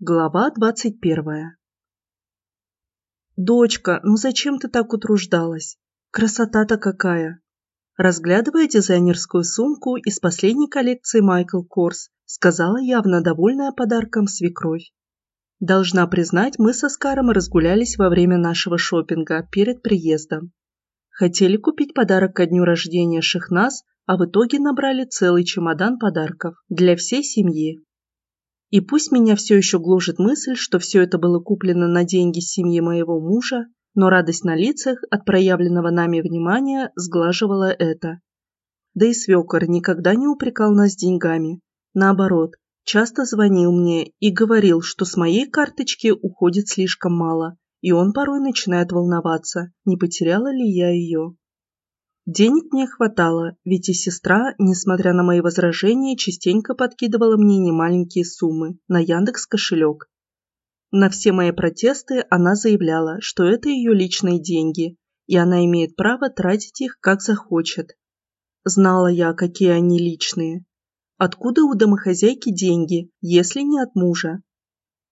Глава двадцать первая. «Дочка, ну зачем ты так утруждалась? Красота-то какая!» Разглядывая дизайнерскую сумку из последней коллекции Майкл Корс, сказала явно довольная подарком свекровь. Должна признать, мы со Скаром разгулялись во время нашего шопинга перед приездом. Хотели купить подарок ко дню рождения Шехназ, а в итоге набрали целый чемодан подарков для всей семьи. И пусть меня все еще гложет мысль, что все это было куплено на деньги семьи моего мужа, но радость на лицах от проявленного нами внимания сглаживала это. Да и свекор никогда не упрекал нас деньгами. Наоборот, часто звонил мне и говорил, что с моей карточки уходит слишком мало, и он порой начинает волноваться, не потеряла ли я ее. Денег мне хватало, ведь и сестра, несмотря на мои возражения, частенько подкидывала мне немаленькие суммы на Яндекс кошелек. На все мои протесты она заявляла, что это ее личные деньги, и она имеет право тратить их как захочет. Знала я, какие они личные. Откуда у домохозяйки деньги, если не от мужа?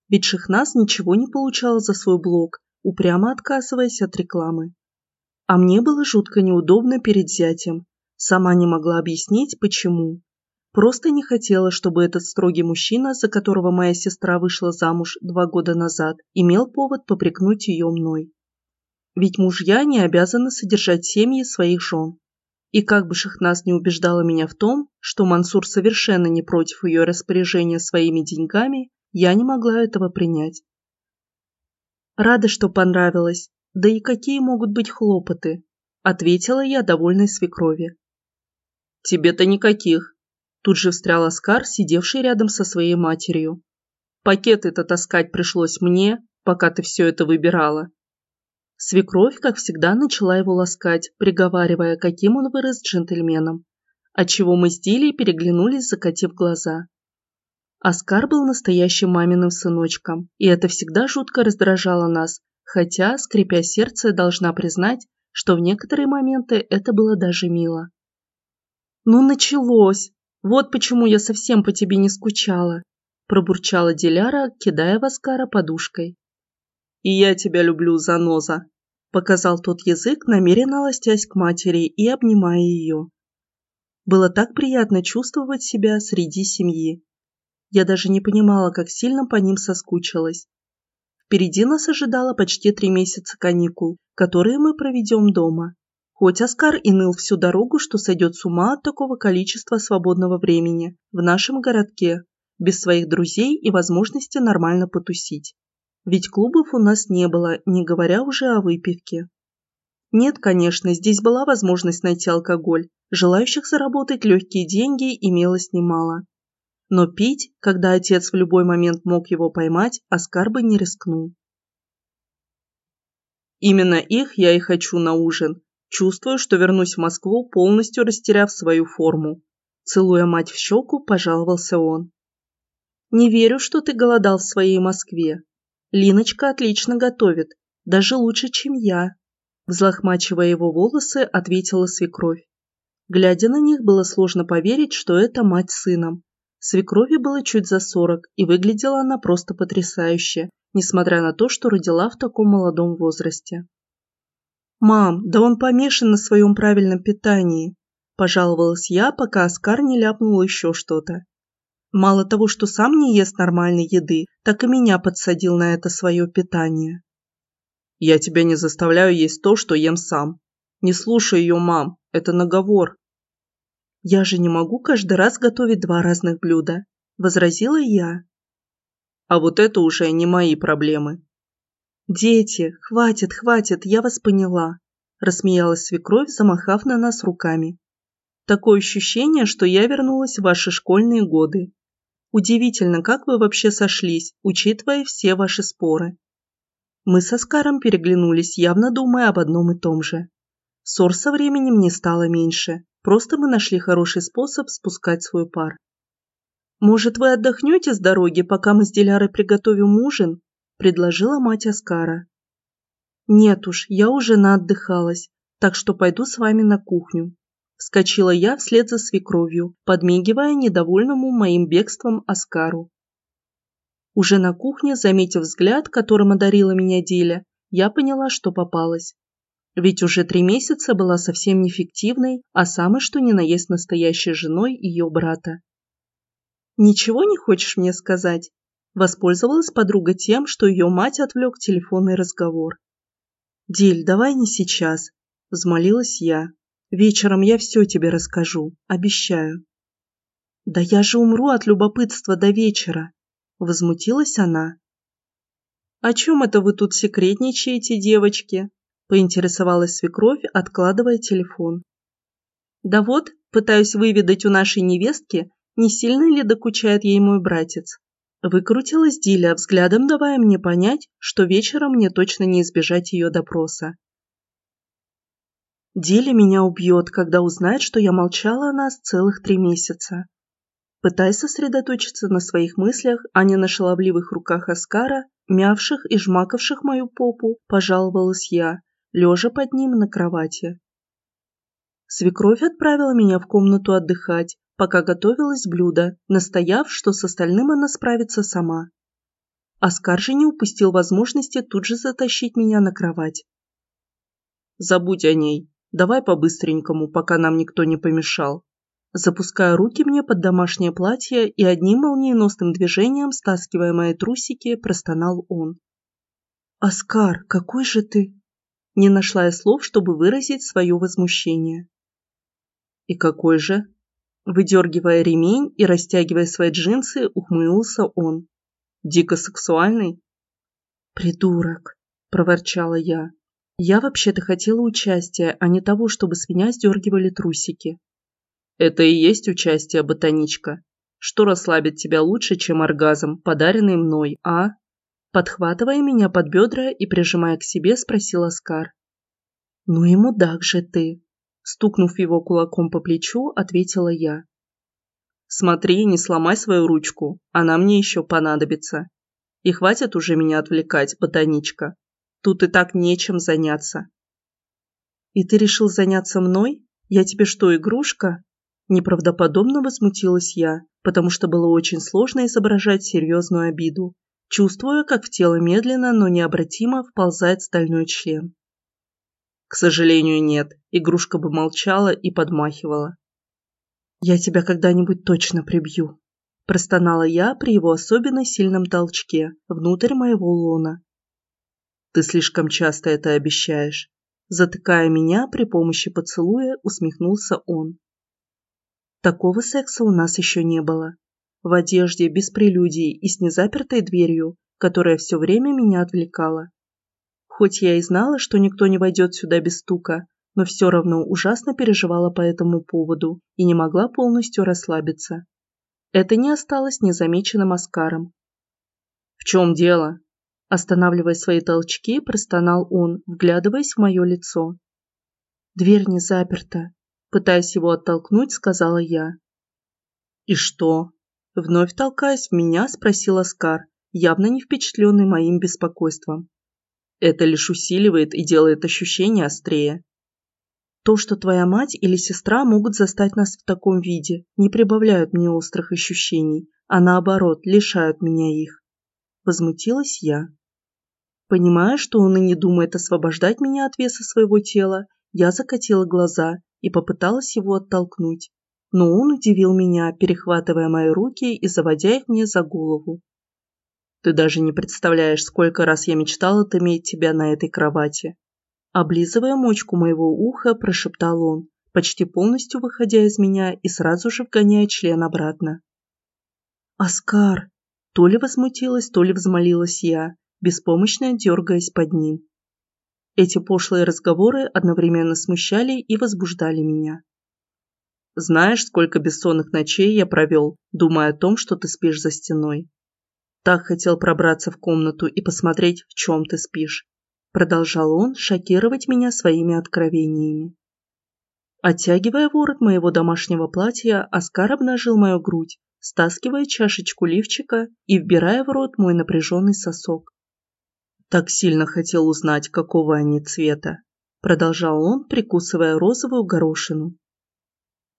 Ведь Шехназ ничего не получала за свой блог, упрямо отказываясь от рекламы. А мне было жутко неудобно перед зятем. Сама не могла объяснить, почему. Просто не хотела, чтобы этот строгий мужчина, за которого моя сестра вышла замуж два года назад, имел повод попрекнуть ее мной. Ведь мужья не обязаны содержать семьи своих жен. И как бы Шахназ не убеждала меня в том, что Мансур совершенно не против ее распоряжения своими деньгами, я не могла этого принять. Рада, что понравилось, да и какие могут быть хлопоты? Ответила я довольной свекрови. Тебе-то никаких. Тут же встрял Оскар, сидевший рядом со своей матерью. Пакеты-то таскать пришлось мне, пока ты все это выбирала. Свекровь, как всегда, начала его ласкать, приговаривая, каким он вырос джентльменом, отчего мы с Дилей переглянулись, закатив глаза. Оскар был настоящим маминым сыночком, и это всегда жутко раздражало нас, хотя, скрипя сердце, должна признать, что в некоторые моменты это было даже мило. «Ну, началось! Вот почему я совсем по тебе не скучала!» пробурчала Диляра, кидая в Аскара подушкой. «И я тебя люблю, заноза!» показал тот язык, намеренно ластясь к матери и обнимая ее. Было так приятно чувствовать себя среди семьи. Я даже не понимала, как сильно по ним соскучилась. Впереди нас ожидало почти три месяца каникул, которые мы проведем дома. Хоть Оскар и ныл всю дорогу, что сойдет с ума от такого количества свободного времени в нашем городке, без своих друзей и возможности нормально потусить. Ведь клубов у нас не было, не говоря уже о выпивке. Нет, конечно, здесь была возможность найти алкоголь. Желающих заработать легкие деньги имелось немало. Но пить, когда отец в любой момент мог его поймать, Оскар бы не рискнул. Именно их я и хочу на ужин. Чувствую, что вернусь в Москву, полностью растеряв свою форму. Целуя мать в щеку, пожаловался он. Не верю, что ты голодал в своей Москве. Линочка отлично готовит, даже лучше, чем я. Взлохмачивая его волосы, ответила свекровь. Глядя на них, было сложно поверить, что это мать с сыном. Свекрови было чуть за сорок, и выглядела она просто потрясающе, несмотря на то, что родила в таком молодом возрасте. «Мам, да он помешан на своем правильном питании», – пожаловалась я, пока Оскар не ляпнул еще что-то. Мало того, что сам не ест нормальной еды, так и меня подсадил на это свое питание. «Я тебя не заставляю есть то, что ем сам. Не слушай ее, мам, это наговор», «Я же не могу каждый раз готовить два разных блюда», – возразила я. «А вот это уже не мои проблемы». «Дети, хватит, хватит, я вас поняла», – рассмеялась свекровь, замахав на нас руками. «Такое ощущение, что я вернулась в ваши школьные годы. Удивительно, как вы вообще сошлись, учитывая все ваши споры». Мы со Скаром переглянулись, явно думая об одном и том же. Ссор со временем не стало меньше, Просто мы нашли хороший способ спускать свой пар. «Может, вы отдохнете с дороги, пока мы с Дилярой приготовим ужин?» – предложила мать Аскара. «Нет уж, я уже наотдыхалась, так что пойду с вами на кухню». Вскочила я вслед за свекровью, подмигивая недовольному моим бегством Аскару. Уже на кухне, заметив взгляд, которым одарила меня Диля, я поняла, что попалась. Ведь уже три месяца была совсем неэффективной, а самой что ни на есть настоящей женой ее брата. «Ничего не хочешь мне сказать?» Воспользовалась подруга тем, что ее мать отвлек телефонный разговор. «Диль, давай не сейчас», – взмолилась я. «Вечером я все тебе расскажу, обещаю». «Да я же умру от любопытства до вечера», – возмутилась она. «О чем это вы тут секретничаете, девочки?» – поинтересовалась свекровь, откладывая телефон. «Да вот, пытаюсь выведать у нашей невестки, не сильно ли докучает ей мой братец. Выкрутилась Диля, взглядом давая мне понять, что вечером мне точно не избежать ее допроса. Диля меня убьет, когда узнает, что я молчала о нас целых три месяца. Пытаясь сосредоточиться на своих мыслях, а не на шаловливых руках Оскара, мявших и жмакавших мою попу, пожаловалась я, лежа под ним на кровати. Свекровь отправила меня в комнату отдыхать, пока готовилось блюдо, настояв, что с остальным она справится сама. Оскар же не упустил возможности тут же затащить меня на кровать. «Забудь о ней. Давай по-быстренькому, пока нам никто не помешал». Запуская руки мне под домашнее платье и одним молниеносным движением, стаскивая мои трусики, простонал он. «Оскар, какой же ты?» Не нашла я слов, чтобы выразить свое возмущение. «И какой же?» Выдергивая ремень и растягивая свои джинсы, ухмылился он. Дико сексуальный. «Придурок!» – проворчала я. «Я вообще-то хотела участия, а не того, чтобы с меня сдергивали трусики». «Это и есть участие, ботаничка. Что расслабит тебя лучше, чем оргазм, подаренный мной, а?» Подхватывая меня под бедра и прижимая к себе, спросил Оскар. «Ну и мудак же ты!» Стукнув его кулаком по плечу, ответила я. «Смотри, не сломай свою ручку, она мне еще понадобится. И хватит уже меня отвлекать, ботаничка. Тут и так нечем заняться». «И ты решил заняться мной? Я тебе что, игрушка?» Неправдоподобно возмутилась я, потому что было очень сложно изображать серьезную обиду, чувствуя, как в тело медленно, но необратимо вползает стальной член. К сожалению, нет. Игрушка бы молчала и подмахивала. «Я тебя когда-нибудь точно прибью», – простонала я при его особенно сильном толчке внутрь моего лона. «Ты слишком часто это обещаешь», – затыкая меня при помощи поцелуя, усмехнулся он. Такого секса у нас еще не было. В одежде, без прелюдий и с незапертой дверью, которая все время меня отвлекала. Хоть я и знала, что никто не войдет сюда без стука, но все равно ужасно переживала по этому поводу и не могла полностью расслабиться. Это не осталось незамеченным Оскаром. «В чем дело?» Останавливая свои толчки, простонал он, вглядываясь в мое лицо. «Дверь не заперта», пытаясь его оттолкнуть, сказала я. «И что?» Вновь толкаясь в меня, спросил Оскар, явно не впечатленный моим беспокойством. Это лишь усиливает и делает ощущение острее. То, что твоя мать или сестра могут застать нас в таком виде, не прибавляют мне острых ощущений, а наоборот, лишают меня их. Возмутилась я. Понимая, что он и не думает освобождать меня от веса своего тела, я закатила глаза и попыталась его оттолкнуть. Но он удивил меня, перехватывая мои руки и заводя их мне за голову. Ты даже не представляешь, сколько раз я мечтал отыметь тебя на этой кровати. Облизывая мочку моего уха, прошептал он, почти полностью выходя из меня и сразу же вгоняя член обратно. «Оскар!» То ли возмутилась, то ли взмолилась я, беспомощно дергаясь под ним. Эти пошлые разговоры одновременно смущали и возбуждали меня. «Знаешь, сколько бессонных ночей я провел, думая о том, что ты спишь за стеной?» Так хотел пробраться в комнату и посмотреть, в чем ты спишь. Продолжал он шокировать меня своими откровениями. Оттягивая ворот моего домашнего платья, Оскар обнажил мою грудь, стаскивая чашечку лифчика и вбирая в рот мой напряженный сосок. Так сильно хотел узнать, какого они цвета. Продолжал он, прикусывая розовую горошину.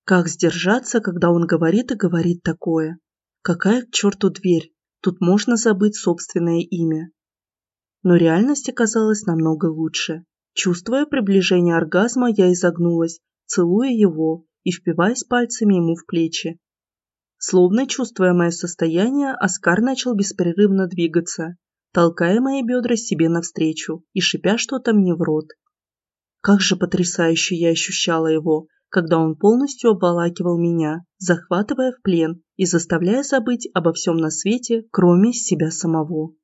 Как сдержаться, когда он говорит и говорит такое? Какая к черту дверь? Тут можно забыть собственное имя. Но реальность оказалась намного лучше. Чувствуя приближение оргазма, я изогнулась, целуя его и впиваясь пальцами ему в плечи. Словно чувствуя мое состояние, Оскар начал беспрерывно двигаться, толкая мои бедра себе навстречу и шипя что-то мне в рот. Как же потрясающе я ощущала его, когда он полностью обволакивал меня, захватывая в плен и заставляя забыть обо всем на свете, кроме себя самого.